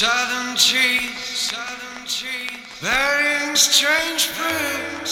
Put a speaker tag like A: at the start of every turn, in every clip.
A: Southern cheese, southern cheese, bearing strange fruit,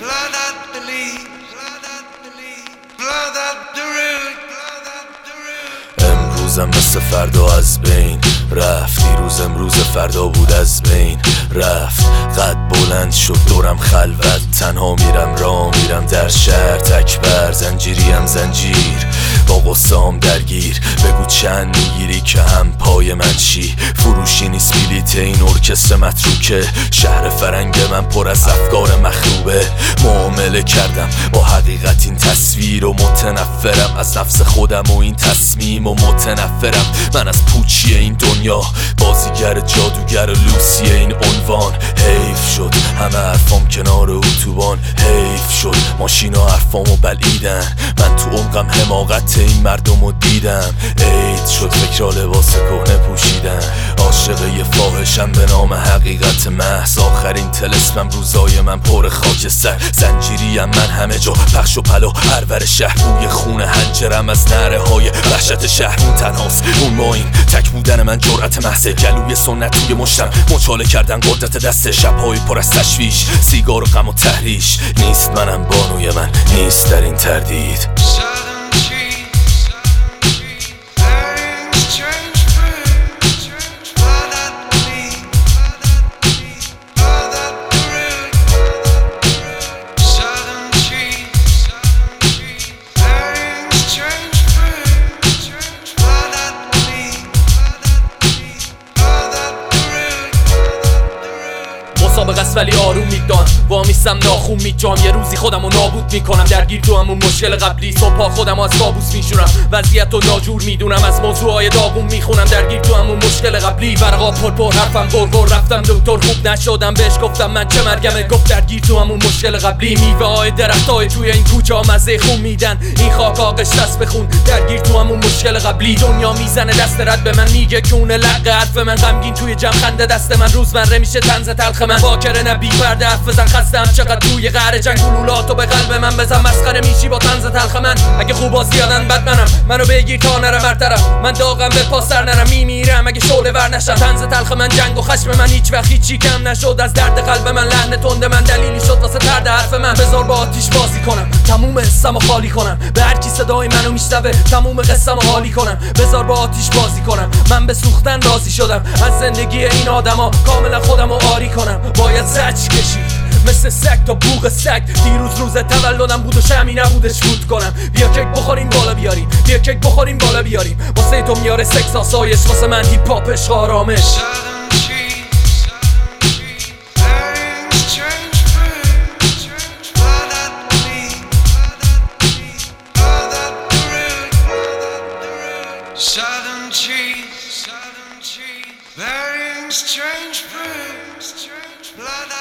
A: blood at the leaf, blood at the leaf, blood at the root, blood at the root.
B: امروزم مثل فردا از بین رفت دیروز امروز فردا بود از بین رفت قد بلند شد دورم خلوت تنها میرم را میرم در شهر تکبر زنجیریم زنجیر با درگیر. بگو چند می‌گیری که هم پای من چی؟ فروشی نیست بلیت این ارکستر متروکه. شهر فرنگ من پر از افکار مخروبه. معامله کردم با حقیقت این تصویر و متنفرم. از نفس خودم و این تصمیم و متنفرم. من از پوچی این دنیا بازیگر جادوگر لوسی این عنوان. حیف شد. همه حرفام کنار اتوبان حیف شد. ماشینا حرفامو بلیدن من تو عمقم حماقت این مردم رو دیدم. عید شد فکر لباس کهنه پوشیدن. عاشق یه فاحشم به حقیقت محض. آخرین تلسمم روزای من پر خاکستر. زنجیریم من همه جا. پخش و پلو هر شهر بوی خونه هنجرم از نره های وحشت شهر اون تنهاست اون ماین. تک بودن من جرأت محضه گلوی سنت توی مشتم. مچاله کردن قدرت دست. شبهای پر از تشویش. سیگار و غم و تحریش. نیست منم بانوی من. نیست در این تردید.
C: مسابقه است ولی آروم میدان. وامیستم ناخون میجام یه روزی خودم رو نابود می‌کنم. درگیر تو همون مشکل قبلی. صبح خودم از کابوس میشورم. وضعیت رو ناجور می‌دونم. از موضوعهای داغون می‌خونم. درگیر تو همون مشکل قبلی. برقا پر پر حرفم گر رفتم دکتر. خوب نشدم. بهش گفتم من چه مرگمه. گفت درگیر تو همون مشکل قبلی. میوه های درخت های توی این کوچه مزه خون میدن. این خاک آقش دست بخون درگیر تو همون مشکل قبلی. دنیا می‌زنه. دست رد به من. میگه اون لقه حرف من. غمگین توی جمع خنده دست من. روزمره میشه تنز تلخ من. باکره نه بی پرده حرف بزن خستم چقدر توی قهر جنگ گلولاتو به قلب من بزن. مسخره میشی با تنز تلخ من. اگه خوب بازی یادن بد منم. منو بگیر تا نرم برطرف من داغم به پا سر نرم. میمیرم. اگه شعله ور نشم. تنز تلخ من جنگ و خشم من هیچ وقت هیچی کم نشد. از درد قلب من لحن تند من دلیلی شد. واسه ترد حرف من. بذار با آتیش بازی کنم. تموم حسم خالی کنم. به هر کی صدای منو میشنوه تموم قصم حالی کنم. بذار با آتیش بازی کنم. من به سوختن راضی شدم. از زندگی این آدما کاملا خودم رو آری کنم. باید زج کشید مثل سگ تا بوق سگ دیروز روز تولدم بود و شمی نبودش فوت کنم بیا کیک بخوریم بالا بیاریم بیا کیک بخوریم بالا بیاریم واسه تو میاره سکس آسایش واسه من هیپ هاپش آرامش
A: Southern cheese, Plan